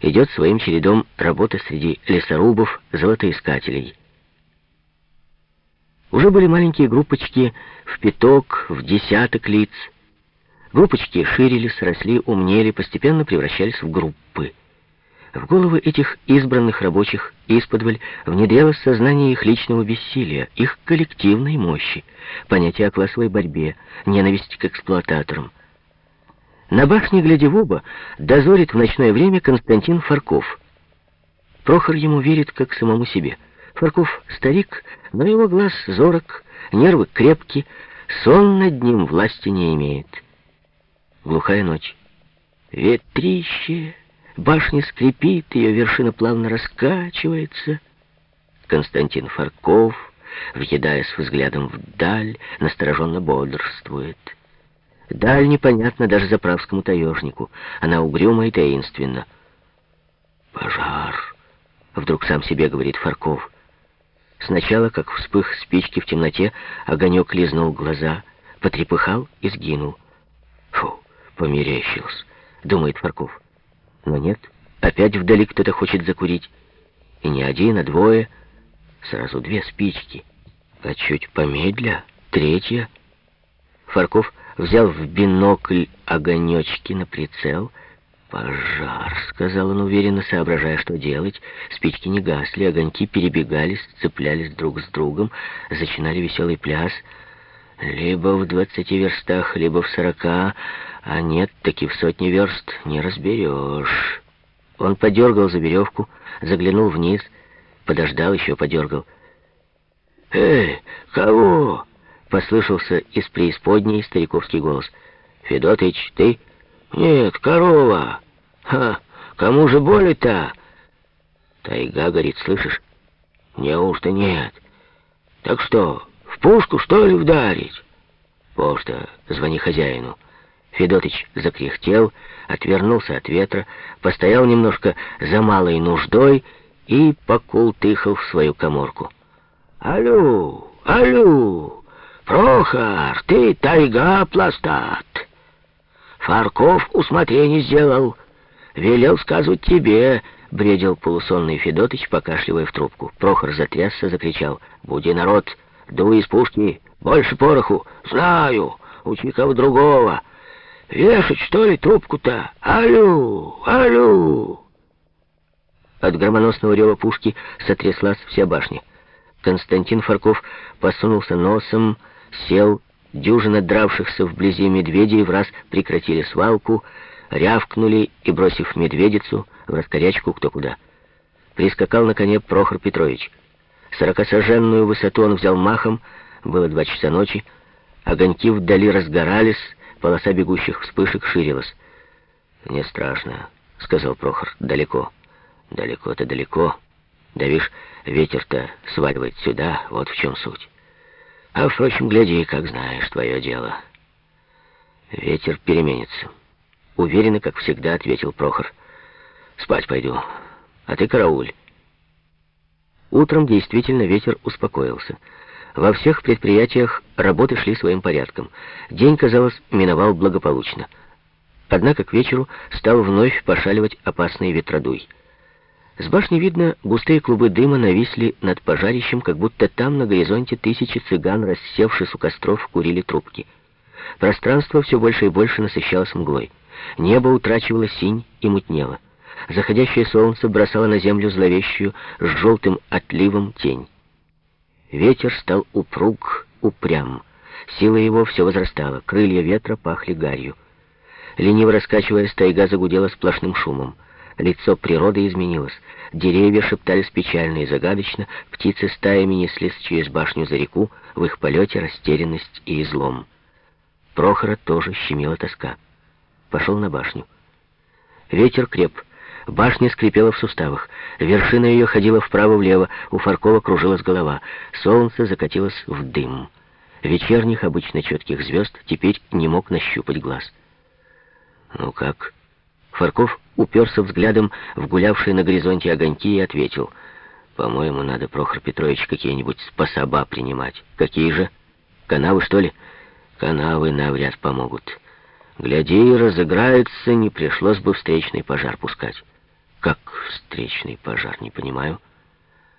идет своим чередом работа среди лесорубов, золотоискателей. Уже были маленькие группочки в пяток, в десяток лиц. Группочки ширились, росли, умнели, постепенно превращались в группы. В головы этих избранных рабочих исподволь внедрялось сознание их личного бессилия, их коллективной мощи, понятие о классовой борьбе, ненависть к эксплуататорам. На башне, глядя в оба, дозорит в ночное время Константин Фарков. Прохор ему верит, как самому себе. Фарков старик, но его глаз зорок, нервы крепки, сон над ним власти не имеет. Глухая ночь. Ветрище... Башня скрипит, ее вершина плавно раскачивается. Константин Фарков, въедаясь взглядом вдаль, настороженно бодрствует. Даль непонятно даже заправскому таежнику. Она угрюма и таинственна. «Пожар!» — вдруг сам себе говорит Фарков. Сначала, как вспых спички в темноте, огонек лизнул глаза, потрепыхал и сгинул. «Фу, померещился!» — думает Фарков. Но нет, опять вдали кто-то хочет закурить. И не один, а двое. Сразу две спички. А чуть помедля, третья. Фарков взял в бинокль огонечки на прицел. «Пожар», — сказал он уверенно, соображая, что делать. Спички не гасли, огоньки перебегались, цеплялись друг с другом, зачинали веселый пляс. Либо в двадцати верстах, либо в сорока, а нет, таки в сотни верст не разберешь. Он подергал за веревку, заглянул вниз, подождал, еще подергал. «Эй, кого?» — послышался из преисподней стариковский голос. «Федотыч, ты?» «Нет, корова. Ха, кому же боли-то?» Тайга горит, слышишь? Неужто нет? Так что, в пушку, что ли, вдарить? Пошта, звони хозяину. Федотыч закряхтел, отвернулся от ветра, постоял немножко за малой нуждой и покултыхал в свою коморку. «Алло, алло, Прохор, ты тайга пластат!» Фарков усмотрение сделал. Велел сказывать тебе, — бредил полусонный Федотыч, покашливая в трубку. Прохор затрясся, закричал. «Буди, народ, дуй из пушки, больше пороху. Знаю, учи кого другого». Вешать, что ли, трубку-то? Алло, алло!» От громоносного рева пушки сотряслась вся башня. Константин Фарков посунулся носом, сел, дюжина дравшихся вблизи медведей в раз прекратили свалку, рявкнули и, бросив медведицу, в раскорячку кто куда. Прискакал на коне Прохор Петрович. Сорокосоженную высоту он взял махом, было два часа ночи, огоньки вдали разгорались, Полоса бегущих вспышек ширилась. «Не страшно», — сказал Прохор, — «далеко». «Далеко-то далеко. Да вишь, ветер-то сваливает сюда, вот в чем суть. А, впрочем, гляди, как знаешь, твое дело». «Ветер переменится». Уверенно, как всегда, ответил Прохор. «Спать пойду, а ты карауль». Утром действительно ветер успокоился. Во всех предприятиях работы шли своим порядком. День, казалось, миновал благополучно. Однако к вечеру стал вновь пошаливать опасный ветродуй. С башни видно, густые клубы дыма нависли над пожарищем, как будто там на горизонте тысячи цыган, рассевшись у костров, курили трубки. Пространство все больше и больше насыщалось мглой. Небо утрачивало синь и мутнело. Заходящее солнце бросало на землю зловещую с желтым отливом тень. Ветер стал упруг, упрям. Сила его все возрастала, крылья ветра пахли гарью. Лениво раскачиваясь, тайга загудела сплошным шумом. Лицо природы изменилось. Деревья шептались печально и загадочно, птицы стаями неслись через башню за реку, в их полете растерянность и излом. Прохора тоже щемила тоска. Пошел на башню. Ветер креп, Башня скрипела в суставах. Вершина ее ходила вправо-влево, у Фаркова кружилась голова. Солнце закатилось в дым. Вечерних, обычно четких звезд, теперь не мог нащупать глаз. «Ну как?» Фарков уперся взглядом в гулявшие на горизонте огоньки и ответил. «По-моему, надо, Прохор Петрович, какие-нибудь способа принимать. Какие же? Канавы, что ли?» «Канавы навряд помогут. Гляди, разыграется, не пришлось бы встречный пожар пускать». Как встречный пожар, не понимаю.